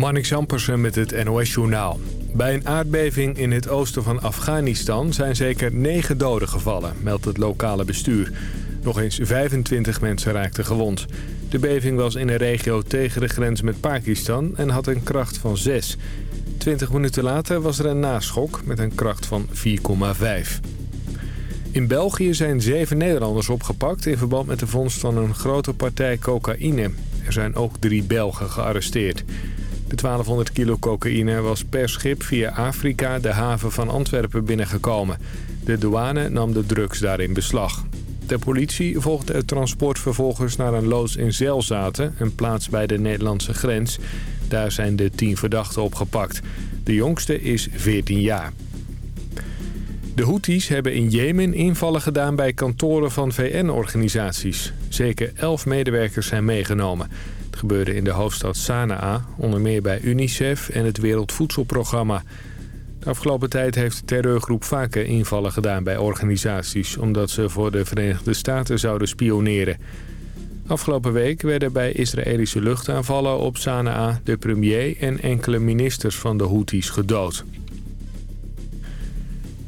Marnix Ampersen met het NOS-journaal. Bij een aardbeving in het oosten van Afghanistan zijn zeker 9 doden gevallen, meldt het lokale bestuur. Nog eens 25 mensen raakten gewond. De beving was in een regio tegen de grens met Pakistan en had een kracht van 6. 20 minuten later was er een naschok met een kracht van 4,5. In België zijn zeven Nederlanders opgepakt in verband met de vondst van een grote partij cocaïne. Er zijn ook drie Belgen gearresteerd. De 1200 kilo cocaïne was per schip via Afrika de haven van Antwerpen binnengekomen. De douane nam de drugs daarin beslag. De politie volgde het transport vervolgens naar een loods in Zelzaten, een plaats bij de Nederlandse grens. Daar zijn de tien verdachten opgepakt. De jongste is 14 jaar. De Houthis hebben in Jemen invallen gedaan bij kantoren van VN-organisaties. Zeker elf medewerkers zijn meegenomen. Gebeurde in de hoofdstad Sanaa, onder meer bij UNICEF en het Wereldvoedselprogramma. De afgelopen tijd heeft de terreurgroep vaker invallen gedaan bij organisaties... omdat ze voor de Verenigde Staten zouden spioneren. Afgelopen week werden bij Israëlische luchtaanvallen op Sanaa... de premier en enkele ministers van de Houthis gedood.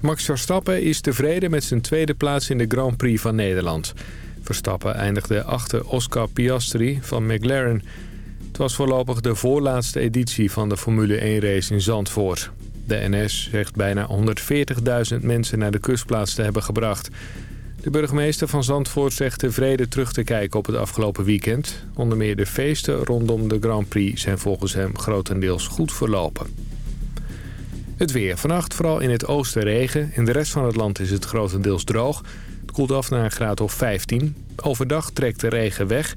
Max Verstappen is tevreden met zijn tweede plaats in de Grand Prix van Nederland. Verstappen eindigde achter Oscar Piastri van McLaren. Het was voorlopig de voorlaatste editie van de Formule 1-race in Zandvoort. De NS zegt bijna 140.000 mensen naar de kustplaats te hebben gebracht. De burgemeester van Zandvoort zegt tevreden terug te kijken op het afgelopen weekend. Onder meer de feesten rondom de Grand Prix zijn volgens hem grotendeels goed verlopen. Het weer. Vannacht vooral in het oosten regen. In de rest van het land is het grotendeels droog. Koelt af naar een graad of 15. Overdag trekt de regen weg.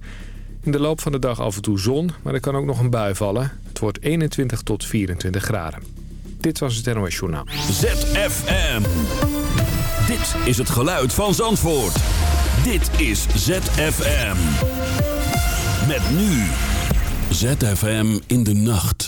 In de loop van de dag af en toe zon, maar er kan ook nog een bui vallen. Het wordt 21 tot 24 graden. Dit was het NOS Journaal. ZFM. Dit is het geluid van Zandvoort. Dit is ZFM. Met nu. ZFM in de nacht.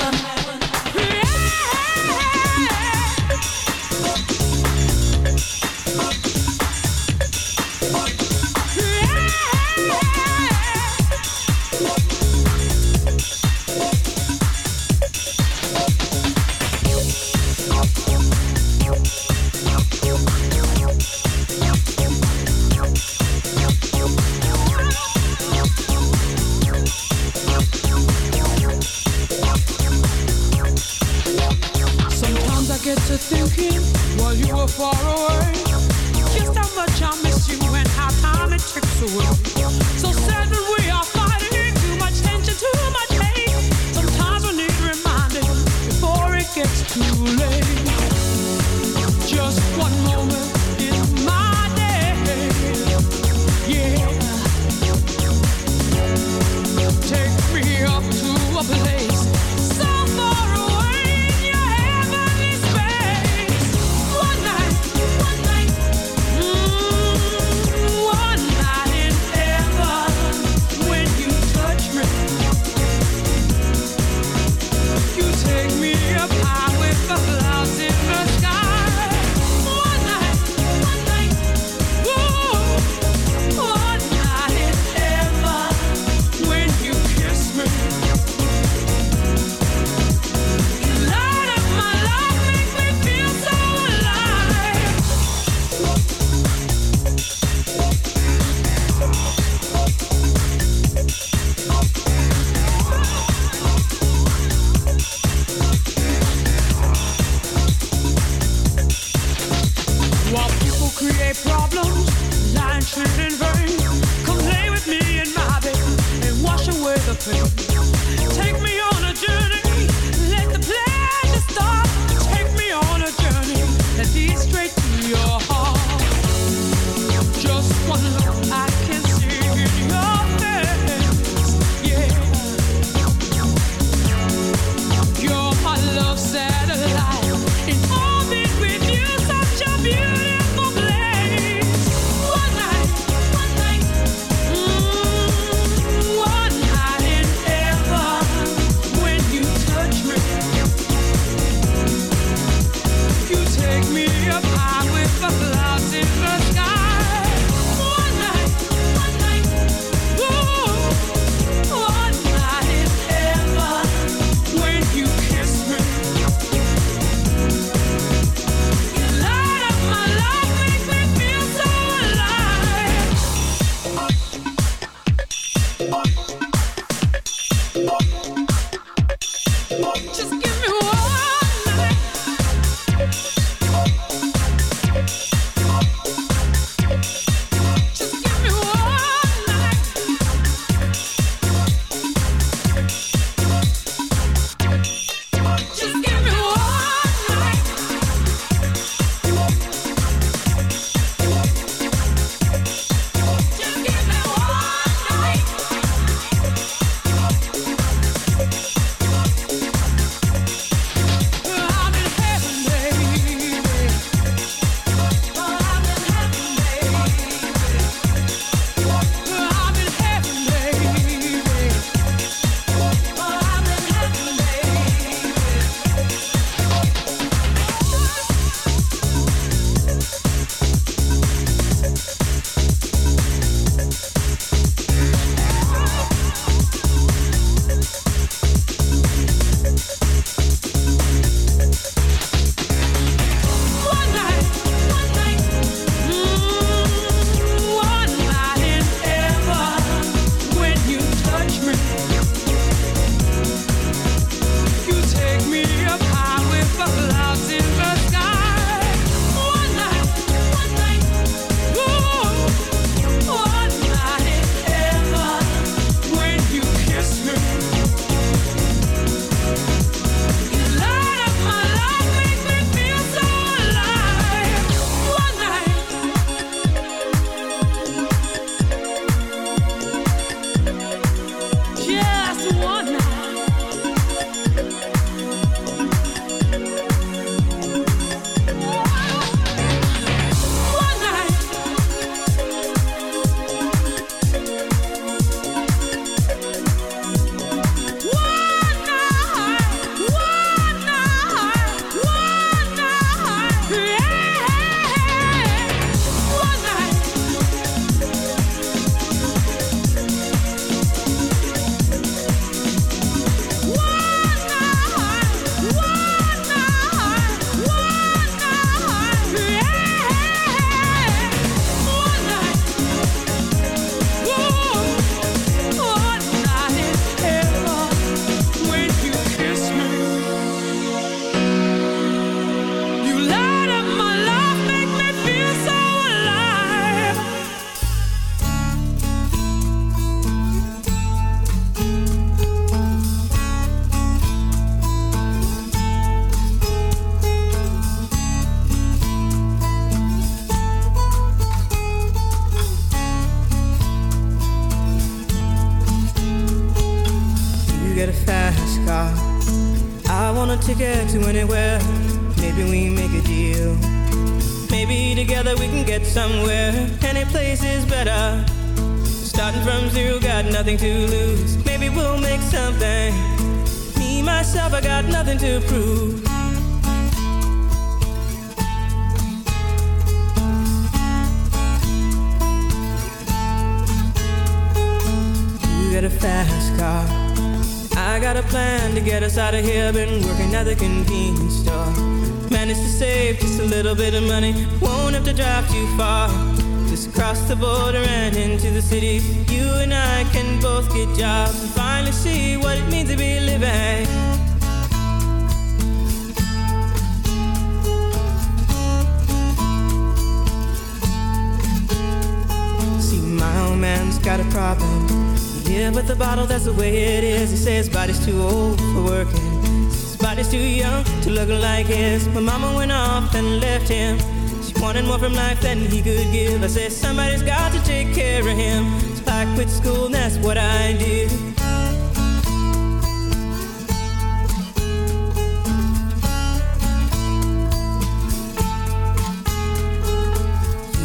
Quit school, and that's what I did.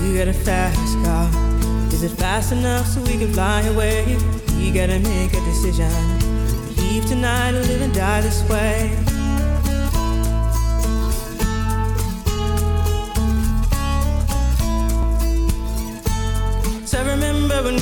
You got a fast car. Is it fast enough so we can fly away? You gotta make a decision. Leave tonight or live and die this way.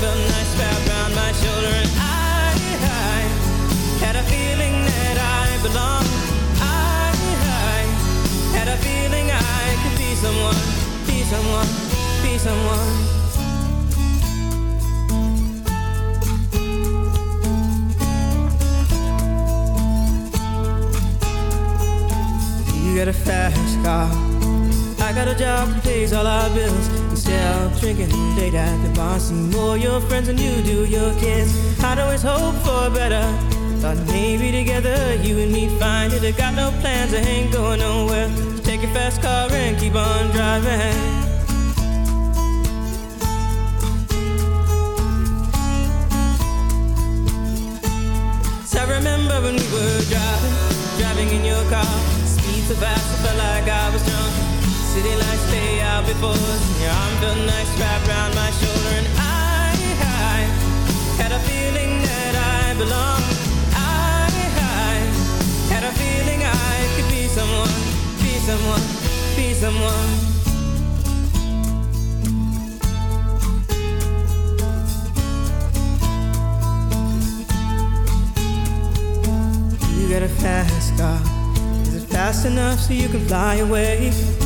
Felt nice around my I, had a feeling that I belonged I, I had a feeling I could be someone Be someone, be someone. You got a fast car. I got a job that pays all our bills Of drinking late at the bar. See more your friends than you do your kids. I'd always hope for better Thought maybe together you and me find it I got no plans, I ain't going nowhere. So Take your fast car and keep on driving. I remember when we were driving Driving in your car. Speed so fast I felt like I was drunk. City out before. Your arm felt nice wrapped around my shoulder And I, I had a feeling that I belonged I, I had a feeling I could be someone Be someone, be someone. You got a fast car. Is it fast enough so you can fly away?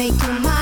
I'll drive you crazy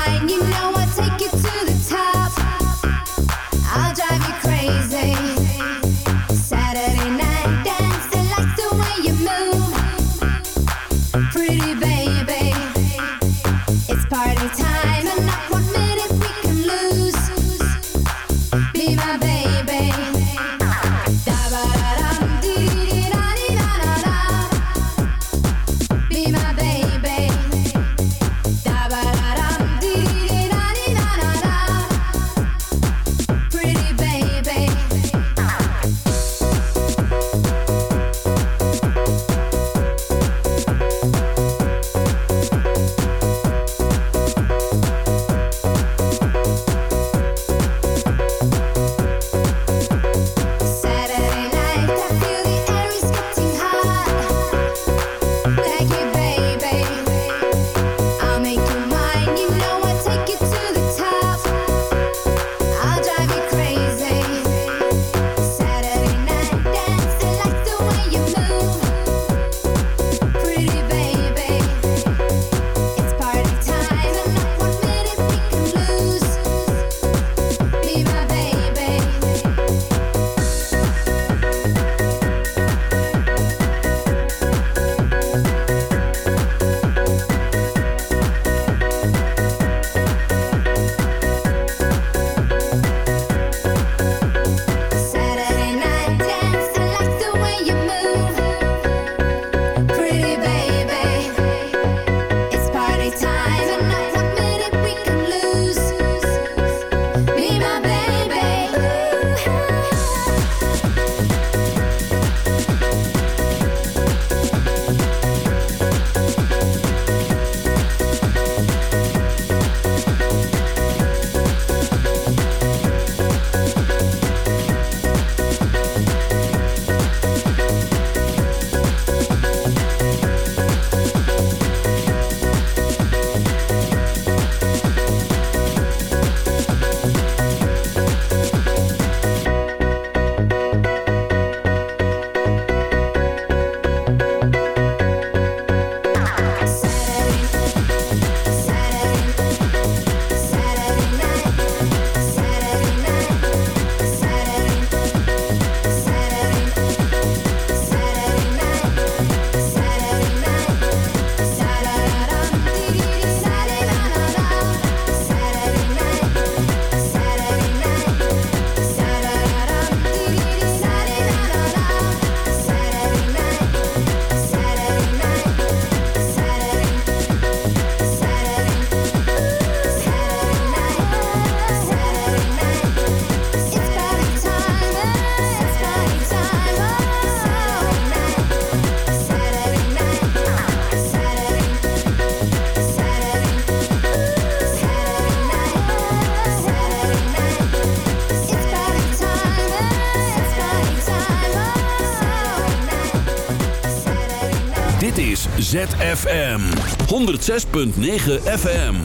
ZFM 106.9 FM.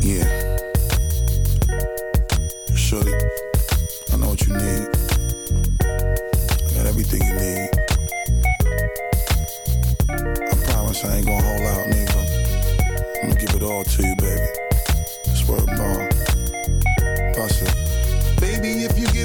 Yeah. Shorty, I know what you need. I got everything you need. I promise I ain't gonna hold out, nigga. I'm gonna give it all to you, baby. Swear ball.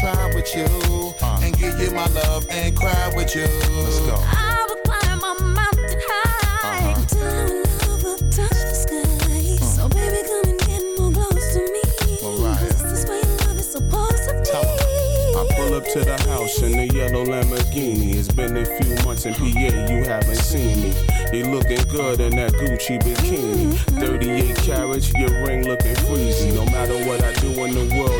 Try with you. Uh. And give you my love and cry with you. Let's go. I will climb a mountain high uh-huh. until our love will touch the sky. Hmm. So baby, come and get more close to me. Mariah. This is why your love is supposed to be. I pull up to the house in the yellow Lamborghini. It's been a few months in PA, you haven't seen me. You looking good in that Gucci bikini. Mm-hmm. 38 carats, your ring looking freezy. No matter what I do in the world, you never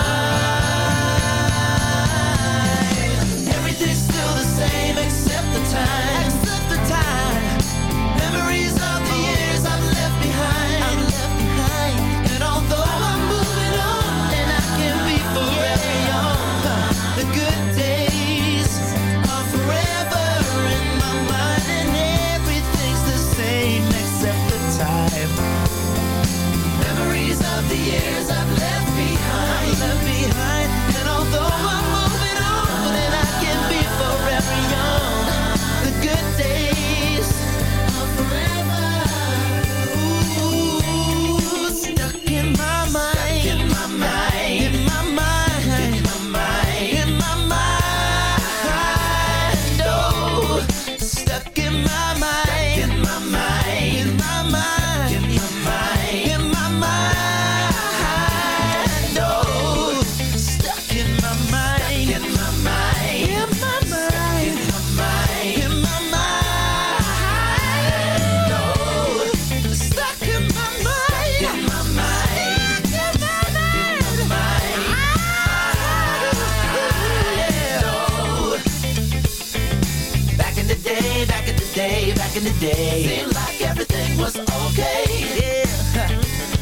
Back in the day. Seemed like everything was okay. Yeah.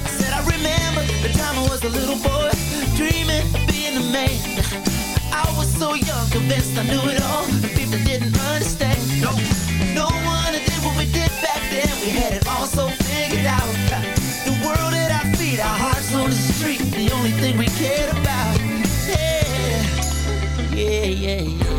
I said I remember the time I was a little boy, dreaming of being a man. I was so young, convinced I knew it all. And people didn't understand. No, no one did what we did back then. We had it all so figured out. The world at our feet, our hearts on the street, the only thing we cared about. Yeah, yeah, yeah, yeah.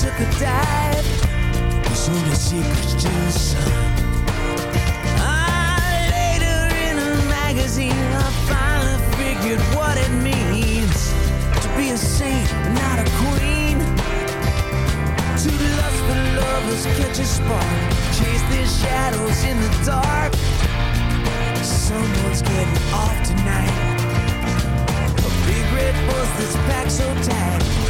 took a dive. Only secrets to the sun. Ah, later in a magazine, I finally figured what it means to be a saint, not a queen. Two lustful lovers catch a spark, chase their shadows in the dark. Someone's getting off tonight. A big red bus that's packed so tight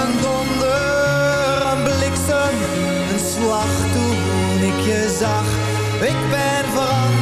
Een donder, een bliksem, een slag toen ik je zag. Ik ben veranderd,